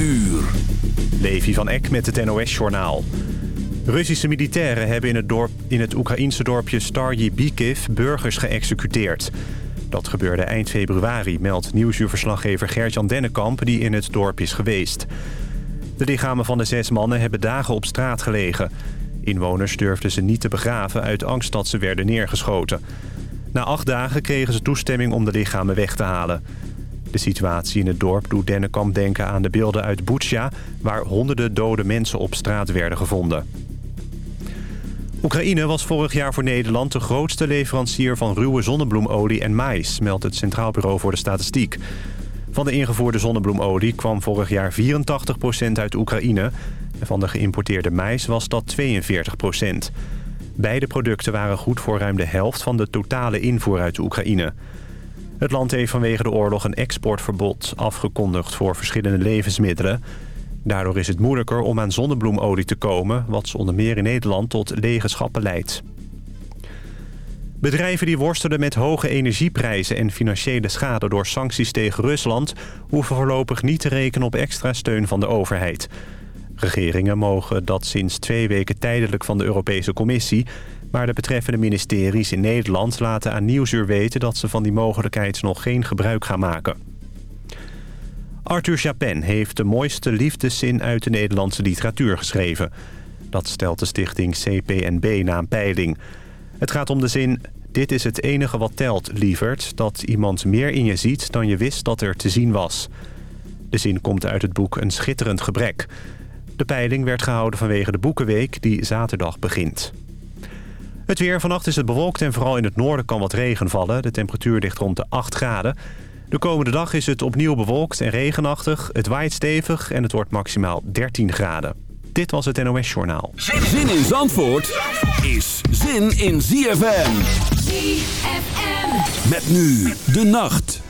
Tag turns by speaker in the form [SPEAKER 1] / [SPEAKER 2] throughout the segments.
[SPEAKER 1] uur.
[SPEAKER 2] Levi van Eck met het NOS-journaal. Russische militairen hebben in het, dorp, in het Oekraïnse dorpje Staryi Bikiv burgers geëxecuteerd. Dat gebeurde eind februari, meldt nieuwsuurverslaggever Gert-Jan Dennekamp... die in het dorp is geweest. De lichamen van de zes mannen hebben dagen op straat gelegen. Inwoners durfden ze niet te begraven uit angst dat ze werden neergeschoten. Na acht dagen kregen ze toestemming om de lichamen weg te halen. De situatie in het dorp doet Dennekamp denken aan de beelden uit Butsja... waar honderden dode mensen op straat werden gevonden. Oekraïne was vorig jaar voor Nederland de grootste leverancier van ruwe zonnebloemolie en maïs... meldt het Centraal Bureau voor de Statistiek. Van de ingevoerde zonnebloemolie kwam vorig jaar 84% uit Oekraïne... en van de geïmporteerde mais was dat 42% Beide producten waren goed voor ruim de helft van de totale invoer uit Oekraïne. Het land heeft vanwege de oorlog een exportverbod afgekondigd voor verschillende levensmiddelen. Daardoor is het moeilijker om aan zonnebloemolie te komen... wat onder meer in Nederland tot lege schappen leidt. Bedrijven die worstelen met hoge energieprijzen en financiële schade door sancties tegen Rusland... hoeven voorlopig niet te rekenen op extra steun van de overheid. Regeringen mogen dat sinds twee weken tijdelijk van de Europese Commissie... maar de betreffende ministeries in Nederland laten aan Nieuwsuur weten... dat ze van die mogelijkheid nog geen gebruik gaan maken. Arthur Chapin heeft de mooiste liefdeszin uit de Nederlandse literatuur geschreven. Dat stelt de stichting CPNB na een peiling... Het gaat om de zin... Dit is het enige wat telt, lieverd. Dat iemand meer in je ziet dan je wist dat er te zien was. De zin komt uit het boek Een schitterend gebrek. De peiling werd gehouden vanwege de Boekenweek die zaterdag begint. Het weer. Vannacht is het bewolkt en vooral in het noorden kan wat regen vallen. De temperatuur ligt rond de 8 graden. De komende dag is het opnieuw bewolkt en regenachtig. Het waait stevig en het wordt maximaal 13 graden. Dit was het NOS Journaal.
[SPEAKER 1] Zin in Zandvoort is zin in ZFM.
[SPEAKER 3] ZFM.
[SPEAKER 1] Met nu de nacht.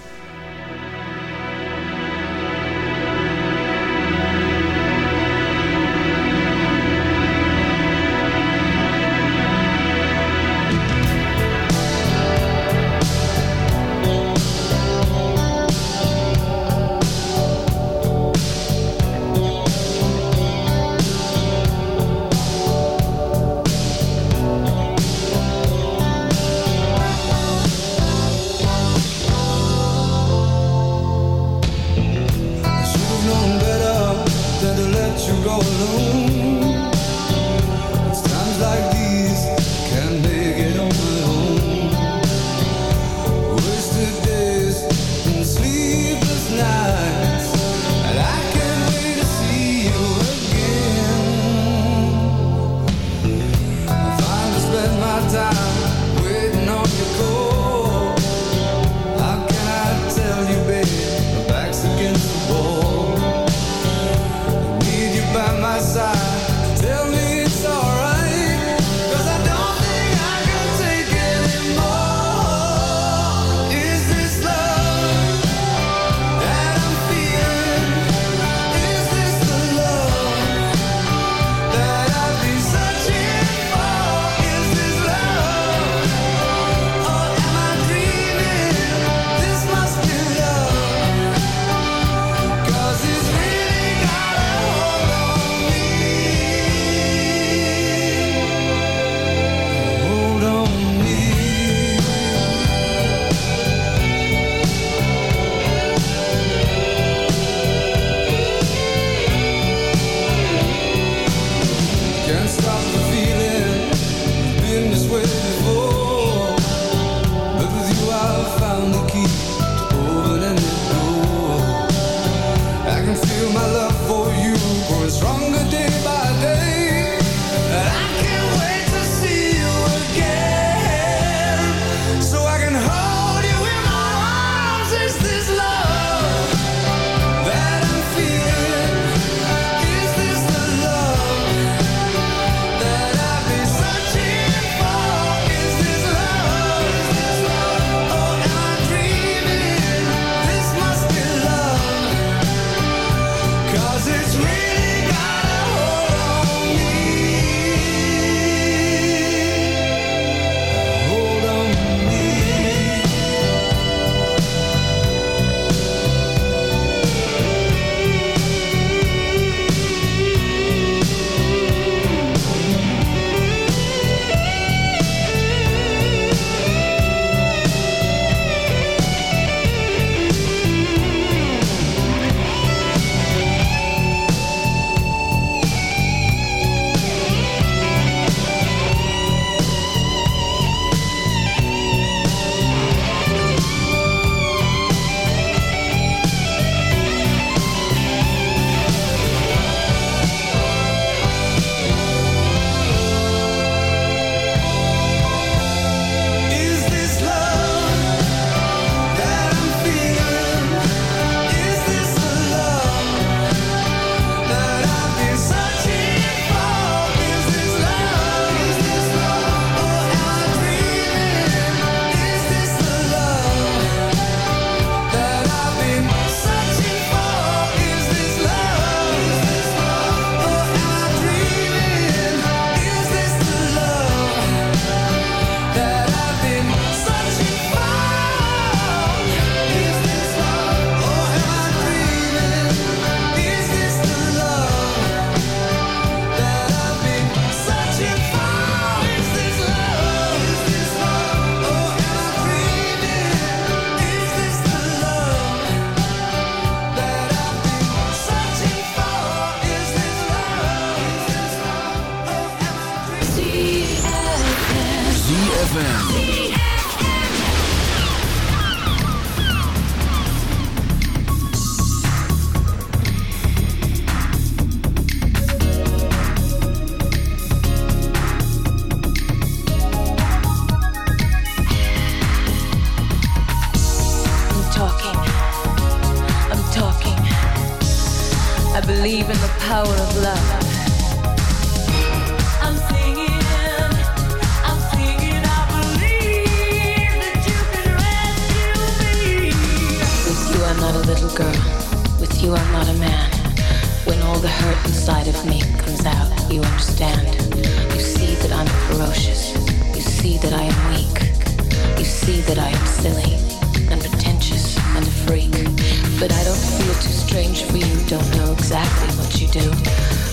[SPEAKER 3] what you do.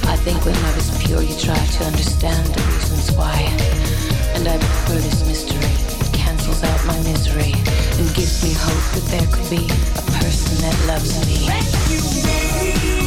[SPEAKER 3] I think when I was pure, you tried to understand the reasons why. And I prefer this mystery. It cancels out my misery and gives me hope that there could be a person that loves me.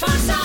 [SPEAKER 3] Het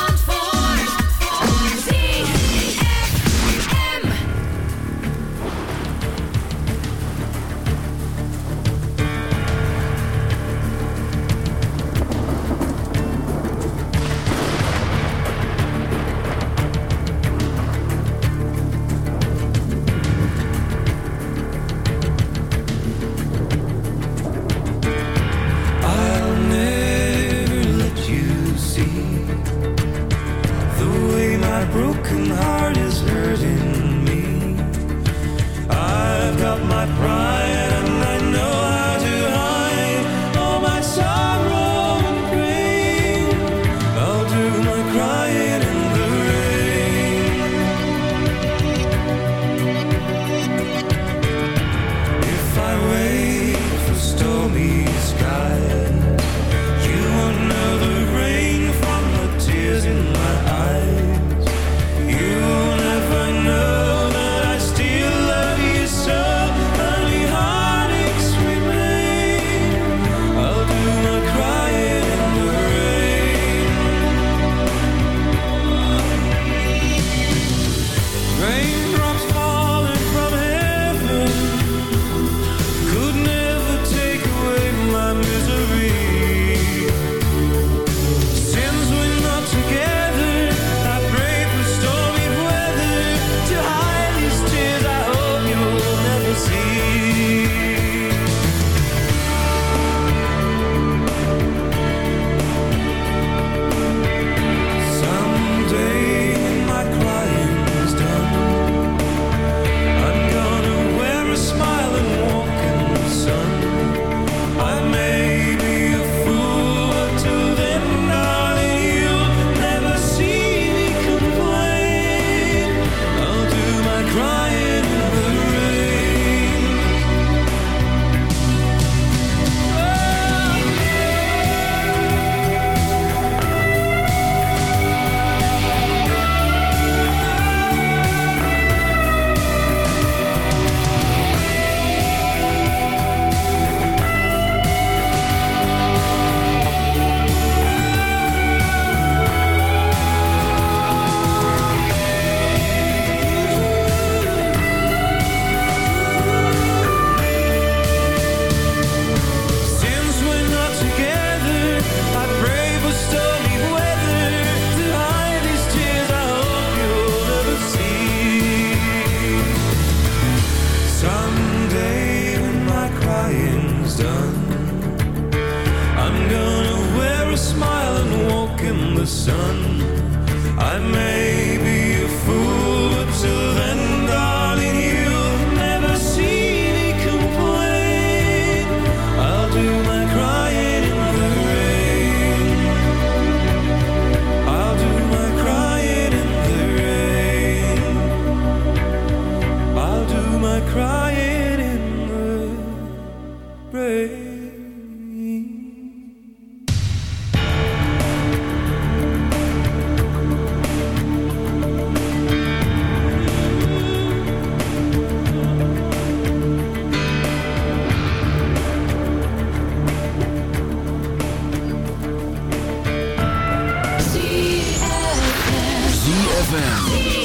[SPEAKER 3] ZFM.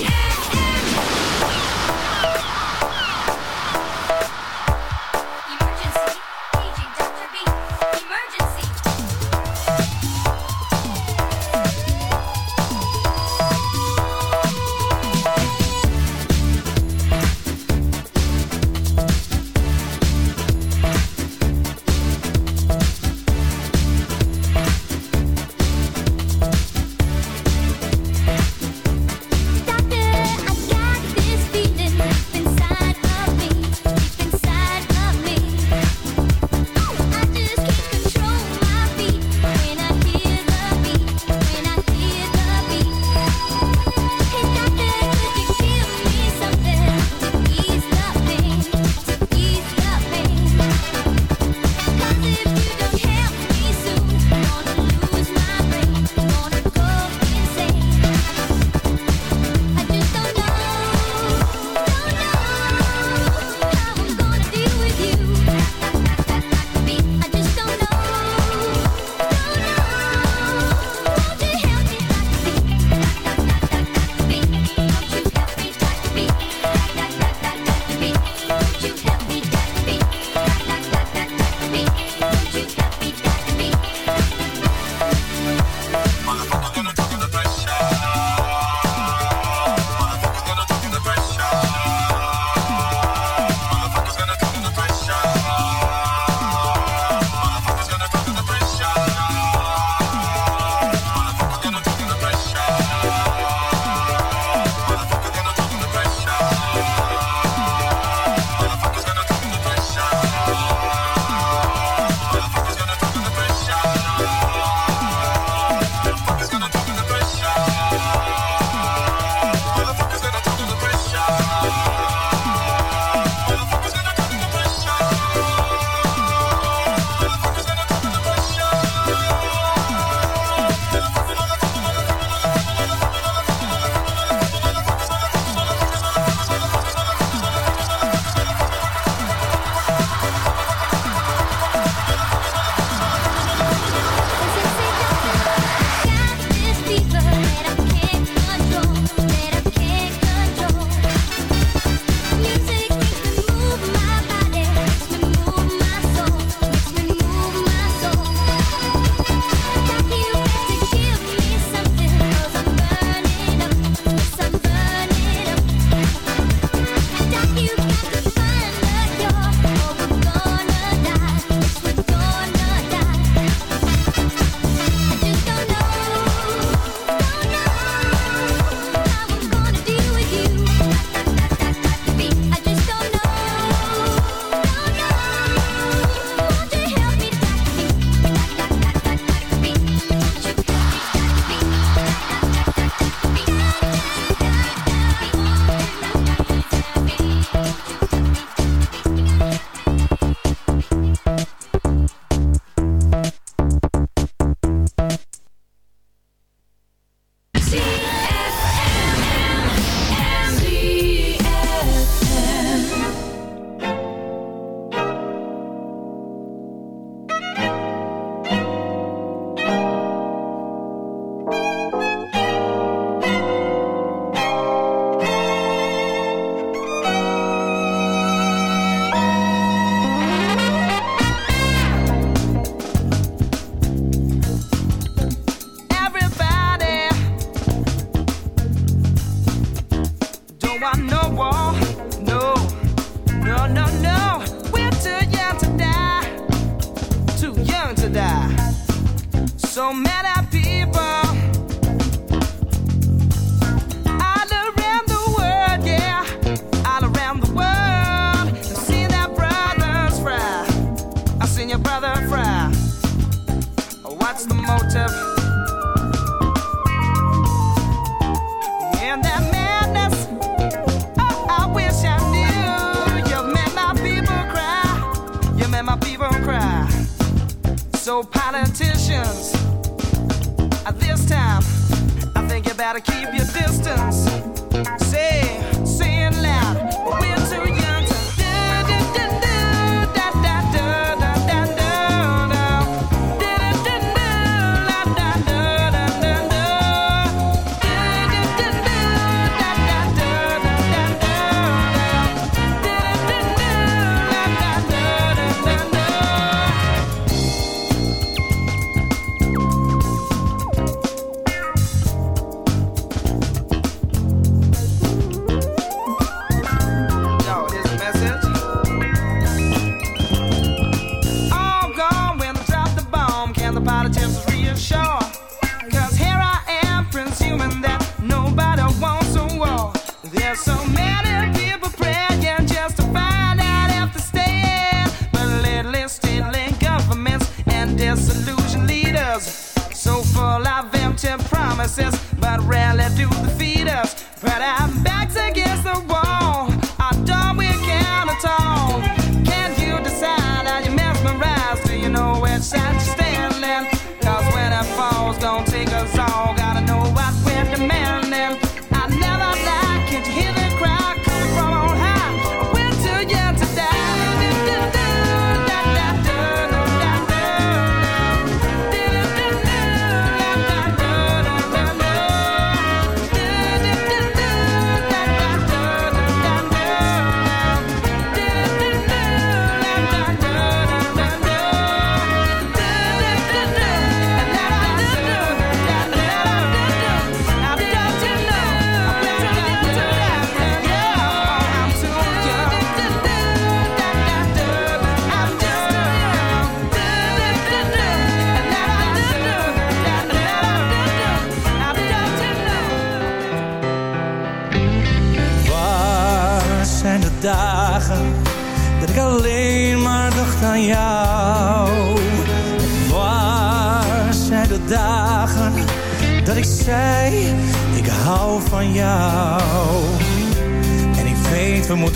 [SPEAKER 4] do the feet.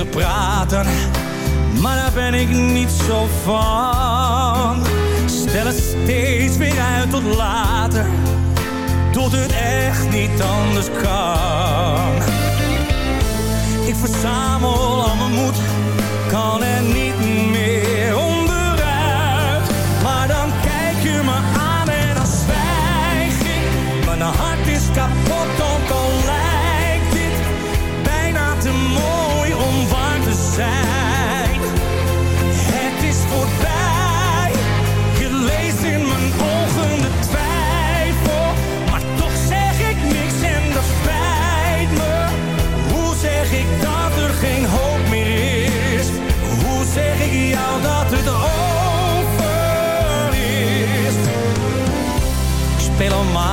[SPEAKER 4] te praten, maar daar ben ik niet zo van. Stel het steeds weer uit tot later, tot het echt niet anders kan. Ik verzamel al mijn moed, kan er niet meer onderuit. Maar dan kijk je me aan en dan zwijg ik, mijn hart is kapot.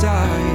[SPEAKER 5] Side.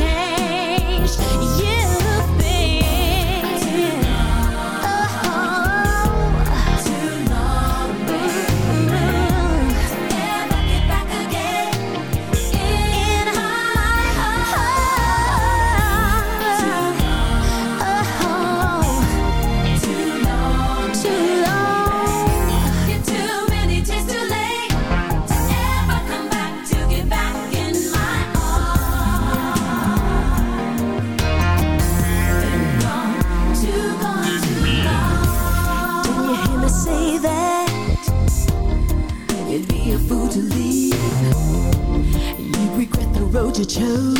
[SPEAKER 6] Change chose.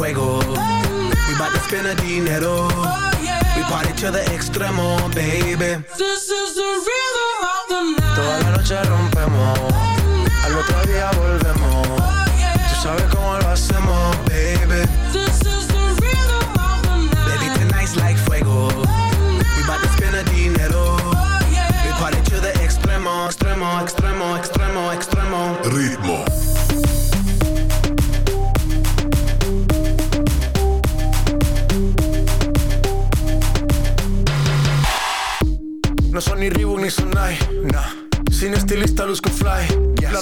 [SPEAKER 7] Fuego. We bout to spend a dinero.
[SPEAKER 8] Oh, yeah.
[SPEAKER 7] We party to the extremo, baby.
[SPEAKER 8] This is the rhythm of the night.
[SPEAKER 7] Toda la noche rompemos. Al otro día volvemos.
[SPEAKER 8] Oh, yeah.
[SPEAKER 7] Tú sabes cómo lo hacemos,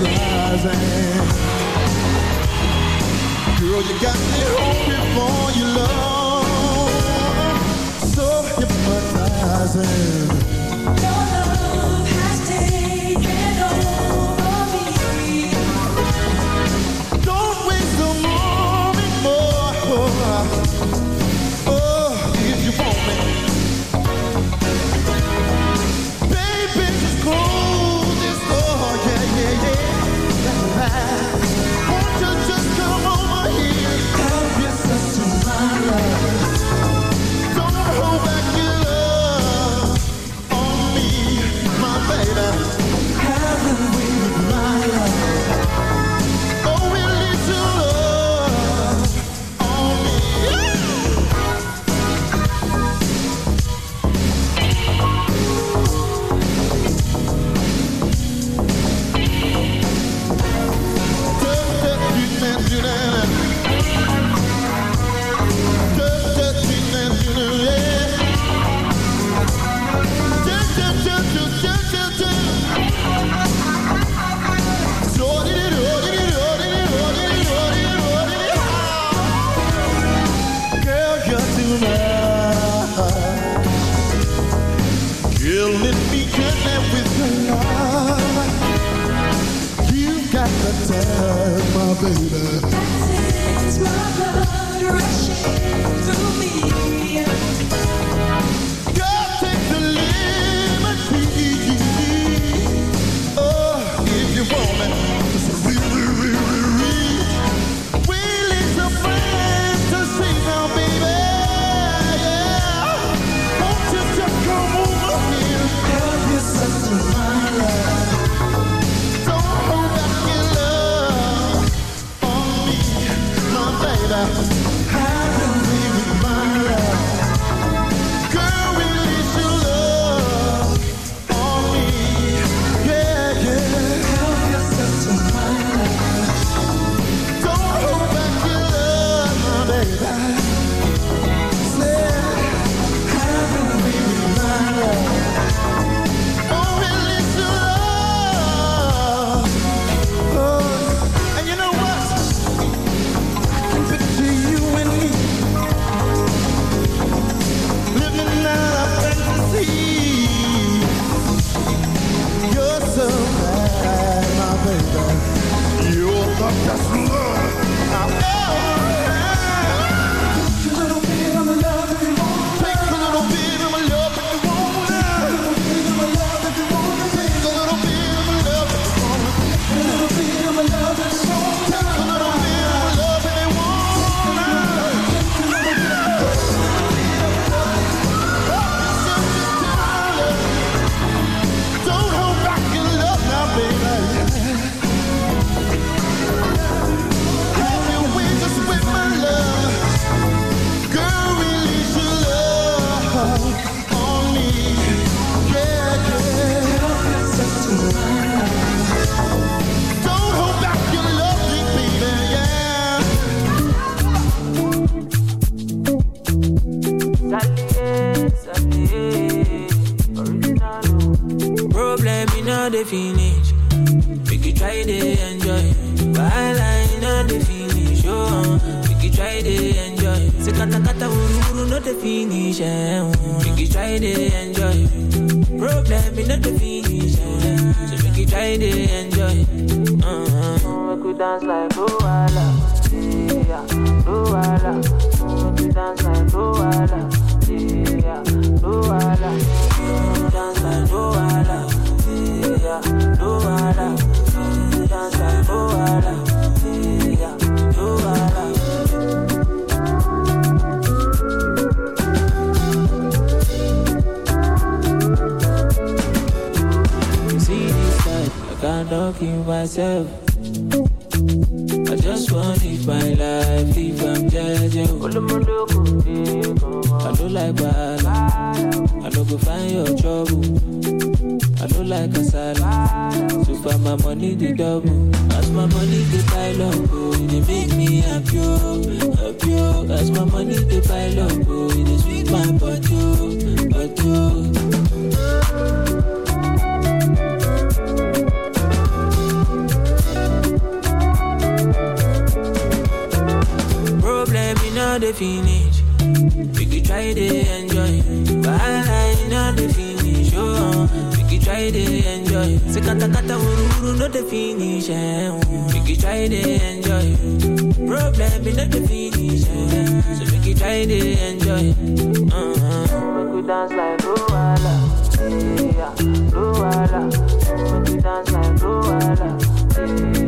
[SPEAKER 9] Is. Girl, you got me home before you love. So hypnotizing.
[SPEAKER 4] the
[SPEAKER 10] finish. We could try to enjoy. But I know the finish. Oh, we could try to enjoy. Say kata kata wuru no the finish. Eh. We could try to enjoy. Problem is not the finish. Eh. So we could try to enjoy. Uh-huh. We could dance like Luala. Yeah, Luala. We could dance like Luala. Yeah.